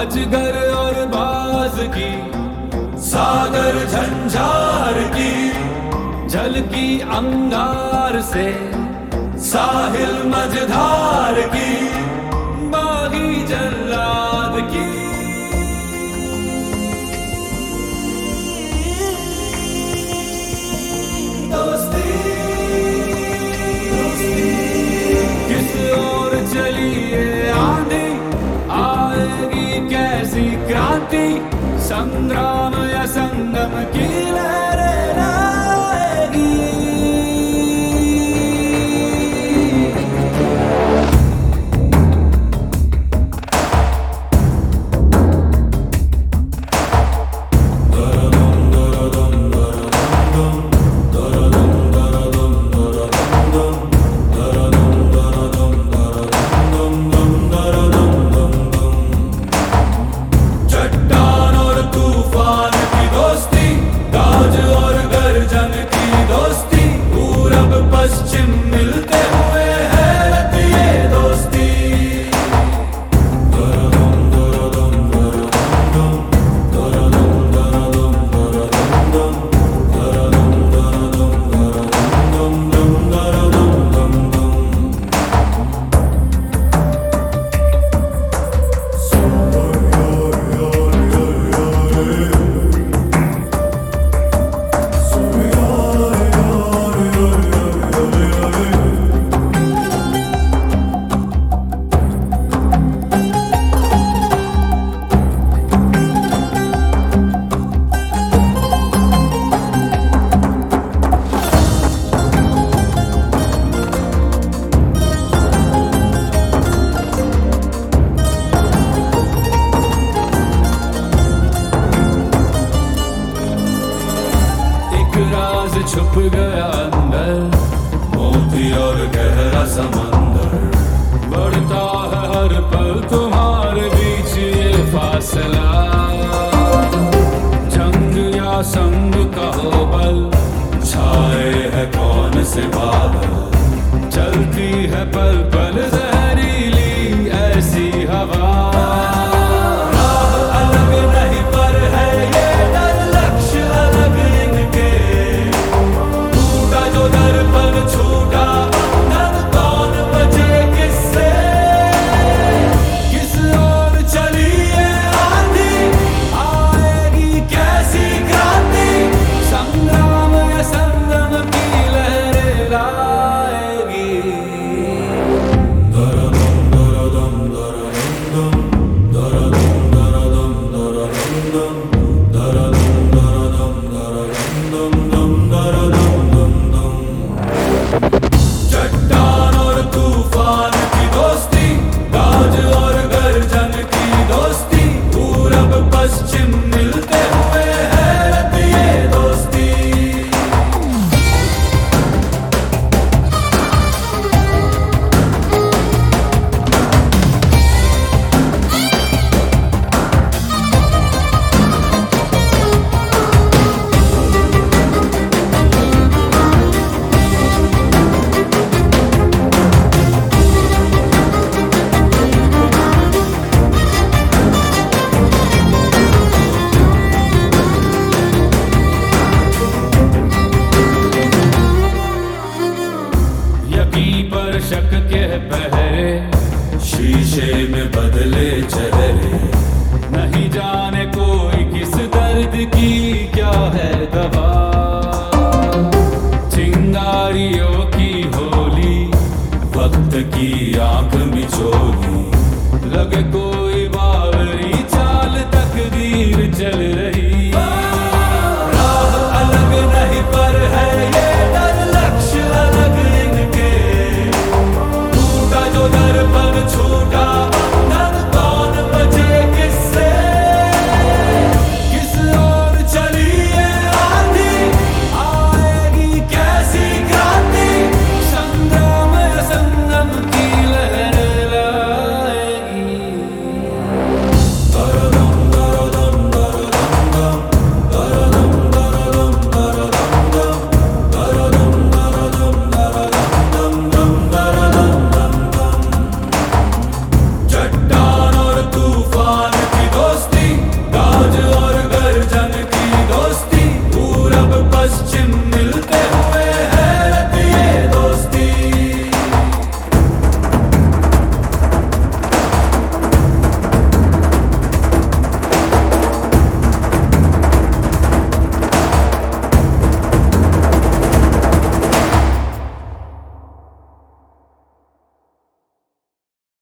अजगर और बाज की सागर झंझार की जल की अंगार से साहिल मझधार की। सङ्ग्रामय सङ्गम की राज छुप गया अंदर मोती और गहरा समंदर बढ़ता है हर पल तुम्हारे बीच ये फासला जंग या संग का हो बल छाए है कौन से बादल चलती है पल पल जहरीली शीशे में बदले चेहरे। नहीं जाने कोई किस दर्द की